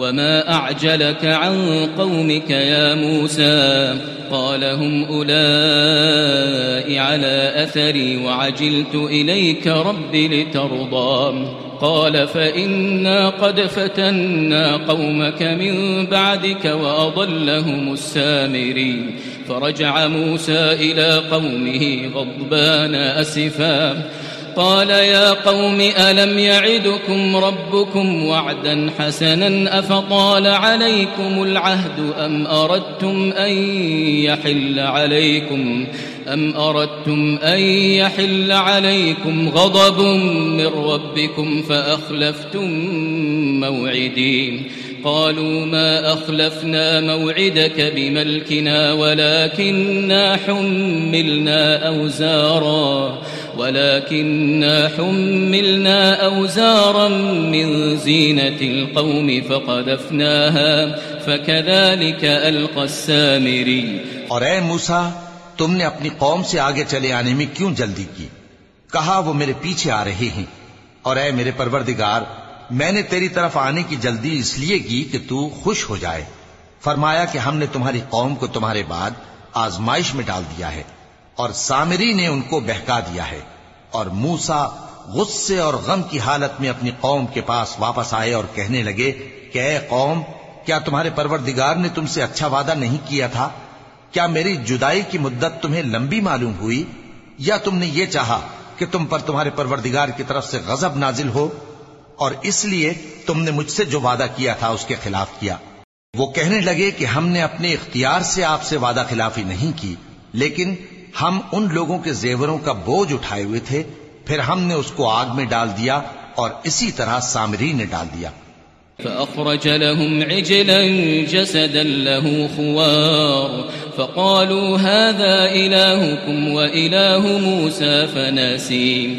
وما أعجلك عن قومك يا موسى قال هم أولئي على أثري وعجلت إليك رب لترضى قال فإنا قد فتنا قومك من بعدك وأضلهم السامري فرجع موسى إلى قومه غضبان أسفا قال يا قوم، ألم يعدكم ربكم وعدا حسنا أفطال عليكم العهد أم أردتم أن يحل عليكم، أم أردتم أن يحل عليكم غضب من ربكم فأخلفتم موعدين. قالوا ما أخلفنا موعدك بملكنا، ولكننا حملنا أوزارا. ولكننا حملنا أوزارا من زينة القوم فقذفناها، فكذلك ألقى السامري. اور اے موسا تم نے اپنی قوم سے آگے چلے آنے میں کیوں جلدی کی؟ کہا، وہ میرے پیچھے آ رہے ہیں۔ اور اے میرے پروردگار، میں نے تیری طرف آنے کی جلدی اس لیے کی کہ تو خوش ہو جائے۔ فرمایا کہ ہم نے تمہاری قوم کو تمہارے بعد آزمائش میں ڈال دیا ہے۔ اور سامری نے ان کو بہکا دیا ہے اور موسا غصے اور غم کی حالت میں اپنی قوم کے پاس واپس آئے اور کہنے لگے کہ اے قوم، کیا تمہارے پروردگار نے تم سے اچھا وعدہ نہیں کیا تھا؟ کیا میری جدائی کی مدت تمہیں لمبی معلوم ہوئی؟ یا تم نے یہ چاہا کہ تم پر تمہارے پروردگار کی طرف سے غضب نازل ہو؟ اور اس لیے تم نے مجھ سے جو وعدہ کیا تھا اس کے خلاف کیا۔ وہ کہنے لگے کہ ہم نے اپنے اختیار سے آپ سے وعدہ خلافی نہیں کی، لیکن ہم ان لوگوں کے زیوروں کا بوجھ اٹھائے ہوئے تھے، پھر ہم نے اس کو آگ میں ڈال دیا اور اسی طرح سامری نے ڈال دیا۔ فأخرج لهم عجلا جسدا له خوار فقالوا هذا إلهكم وإله موسى فناسين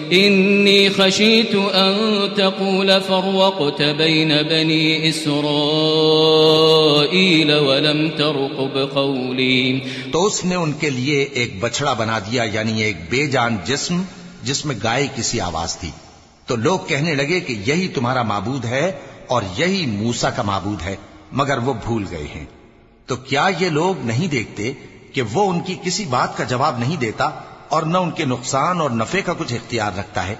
إني خشيت أن تقول فرقت بين بني إسرائيل ولم ترقب قولي تو اس نے ان کے لیے ایک بچڑا بنا دیا یعنی ایک بے جان جسم، جس میں گائے کسی آواز تھی۔ تو لوگ کہنے لگے کہ یہی تمہارا معبود ہے اور یہی موسا کا معبود ہے، مگر وہ بھول گئے ہیں۔ تو کیا یہ لوگ نہیں دیکھتے کہ وہ ان کی کسی بات کا جواب نہیں دیتا؟ اور نہ ان کے نقصان اور نفے کا کچھ اختیار رکھتا ہے۔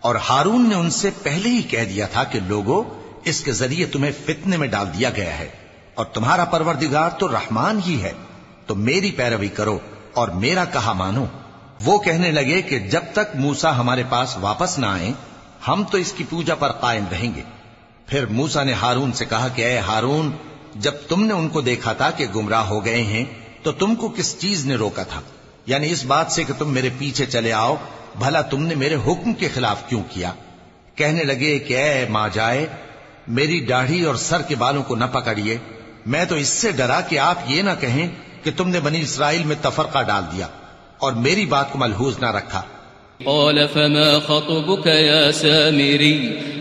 اور ہارون نے ان سے پہلے ہی کہہ دیا تھا کہ لوگوں اس کے ذریعے تمہیں فتنے میں ڈال دیا گیا ہے۔ اور تمہارا پروردگار تو رحمان ہی ہے۔ تو میری پیروی کرو اور میرا کہا مانو۔ وہ کہنے لگے کہ جب تک موسا ہمارے پاس واپس نہ آئے ہم تو اس کی پوجا پر قائم رہیں گے۔ پھر موسا نے ہارون سے کہا کہ اے ہارون، جب تم نے ان کو دیکھا تھا کہ گمراہ ہو گئے ہیں، تو تم کو کس چیز نے روکا تھا؟ یعنی اس بات سے کہ تم میرے پیچھے چلے آؤ، بھلا تم نے میرے حکم کے خلاف کیوں کیا؟ کہنے لگے کہ اے ماں جائے، میری داڑھی اور سر کے بالوں کو نہ پکڑیے۔ میں تو اس سے ڈرا کہ آپ یہ نہ کہیں کہ تم نے بنی اسرائیل میں تفرقہ ڈال دیا اور میری بات کو ملحوظ نہ رکھا۔ قال فما خطبك يا سامري؟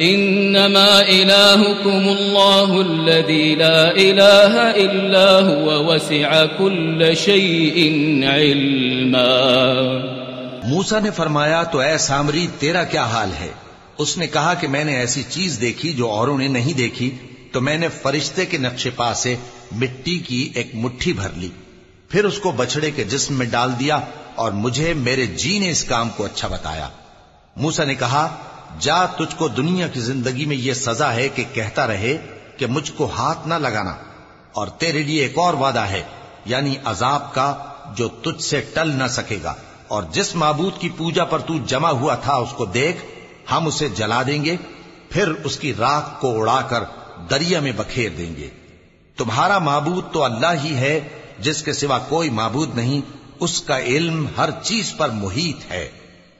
إنما إلهكم الله الذي لا إله إلا هو وسع كل شيء علما. موسا نے فرمایا، تو اے سامری، تیرا کیا حال ہے؟ اس نے کہا کہ میں نے ایسی چیز دیکھی جو اوروں نے نہیں دیکھی، تو میں نے فرشتے کے نقشے پا سے مٹی کی ایک مٹھی بھر لی، پھر اس کو بچڑے کے جسم میں ڈال دیا اور مجھے میرے جی نے اس کام کو اچھا بتایا۔ موسا نے کہا جا تجھ کو دنیا کی زندگی میں یہ سزا ہے کہ کہتا رہے کہ مجھ کو ہاتھ نہ لگانا۔ اور تیرے لیے ایک اور وعدہ ہے یعنی عذاب کا، جو تجھ سے ٹل نہ سکے گا۔ اور جس معبود کی پوجا پر تو جمع ہوا تھا، اس کو دیکھ، ہم اسے جلا دیں گے، پھر اس کی راک کو اڑا کر دریا میں بکھیر دیں گے۔ تمہارا معبود تو اللہ ہی ہے، جس کے سوا کوئی معبود نہیں، اس کا علم ہر چیز پر محیط ہے۔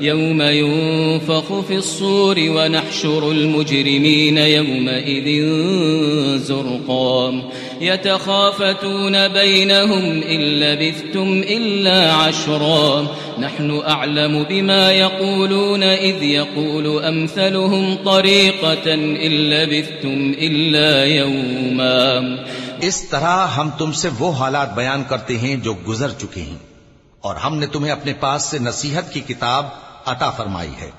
يوم ينفخ في الصور ونحشر المجرمين يومئذ زرقا يتخافتون بينهم إن لبثتم إلا عشرا. نحن أعلم بما يقولون إذ يقول أمثلهم طريقة إن لبثتم إلا يوما. اس طرح ہم تم سے وہ حالات بیان کرتے ہیں جو گزر چکے ہیں اور ہم نے تمہیں اپنے پاس سے نصیحت کی کتاب عطا فرمائی ہے۔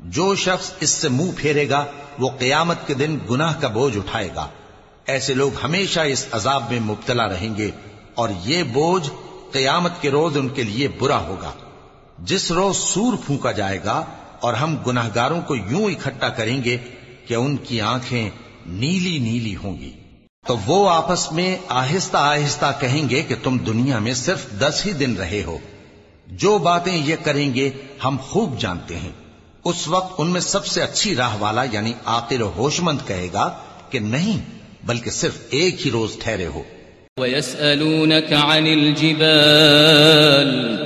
جو شخص اس سے منہ پھیرے گا، وہ قیامت کے دن گناہ کا بوجھ اٹھائے گا۔ ایسے لوگ ہمیشہ اس عذاب میں مبتلا رہیں گے اور یہ بوجھ قیامت کے روز ان کے لیے برا ہوگا۔ جس روز سور پھونکا جائے گا اور ہم گناہ گاروں کو یوں اکٹھا کریں گے کہ ان کی آنکھیں نیلی نیلی ہوں گی۔ تو وہ آپس میں آہستہ آہستہ کہیں گے کہ تم دنیا میں صرف دس ہی دن رہے ہو۔ جو باتیں یہ کریں گے، ہم خوب جانتے ہیں۔ اس وقت ان میں سب سے اچھی راہ والا یعنی آخر و ہوش مند کہے گا کہ نہیں، بلکہ صرف ایک ہی روز ٹھہرے ہو۔ وَيَسْأَلُونَكَ عَنِ الْجِبَالِ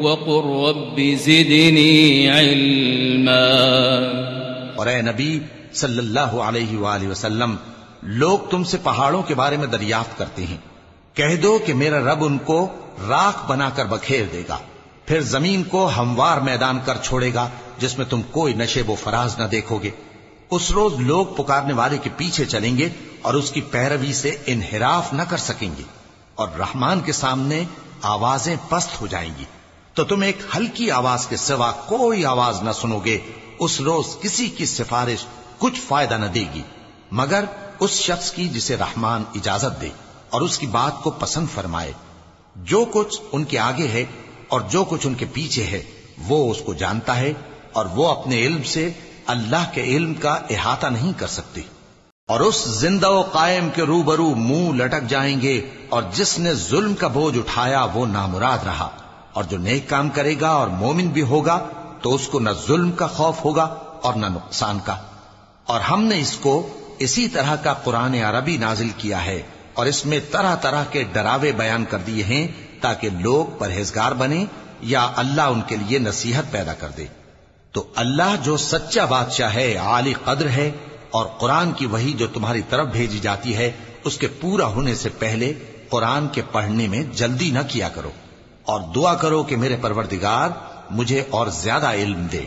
وقل رب زدني علما. اور اے نبی صلی اللہ علیہ وآلہ وسلم، لوگ تم سے پہاڑوں کے بارے میں دریافت کرتے ہیں۔ کہہ دو کہ میرا رب ان کو راکھ بنا کر بکھیر دے گا، پھر زمین کو ہموار میدان کر چھوڑے گا، جس میں تم کوئی نشے و فراز نہ دیکھو گے۔ اس روز لوگ پکارنے والے کے پیچھے چلیں گے اور اس کی پیروی سے انحراف نہ کر سکیں گے، اور رحمان کے سامنے آوازیں پست ہو جائیں گی۔ تو تم ایک ہلکی آواز کے سوا کوئی آواز نہ سنو گے، اس روز کسی کی سفارش کچھ فائدہ نہ دے گی، مگر اس شخص کی جسے رحمان اجازت دے اور اس کی بات کو پسند فرمائے۔ جو کچھ ان کے آگے ہے اور جو کچھ ان کے پیچھے ہے، وہ اس کو جانتا ہے اور وہ اپنے علم سے اللہ کے علم کا احاطہ نہیں کر سکتی اور اس زندہ و قائم کے روبرو منہ لٹک جائیں گے اور جس نے ظلم کا بوجھ اٹھایا وہ نامراد رہا۔ اور جو نیک کام کرے گا اور مومن بھی ہوگا تو اس کو نہ ظلم کا خوف ہوگا اور نہ نقصان کا۔ اور ہم نے اس کو اسی طرح کا قرآن عربی نازل کیا ہے اور اس میں طرح طرح کے ڈراوے بیان کر دیے ہیں تاکہ لوگ پرہیزگار بنے یا اللہ ان کے لیے نصیحت پیدا کر دے۔ تو اللہ جو سچا بادشاہ ہے، عالی قدر ہے اور قرآن کی وہی جو تمہاری طرف بھیجی جاتی ہے، اس کے پورا ہونے سے پہلے قرآن کے پڑھنے میں جلدی نہ کیا کرو۔ اور دعا کرو کہ میرے پروردگار مجھے اور زیادہ علم دے۔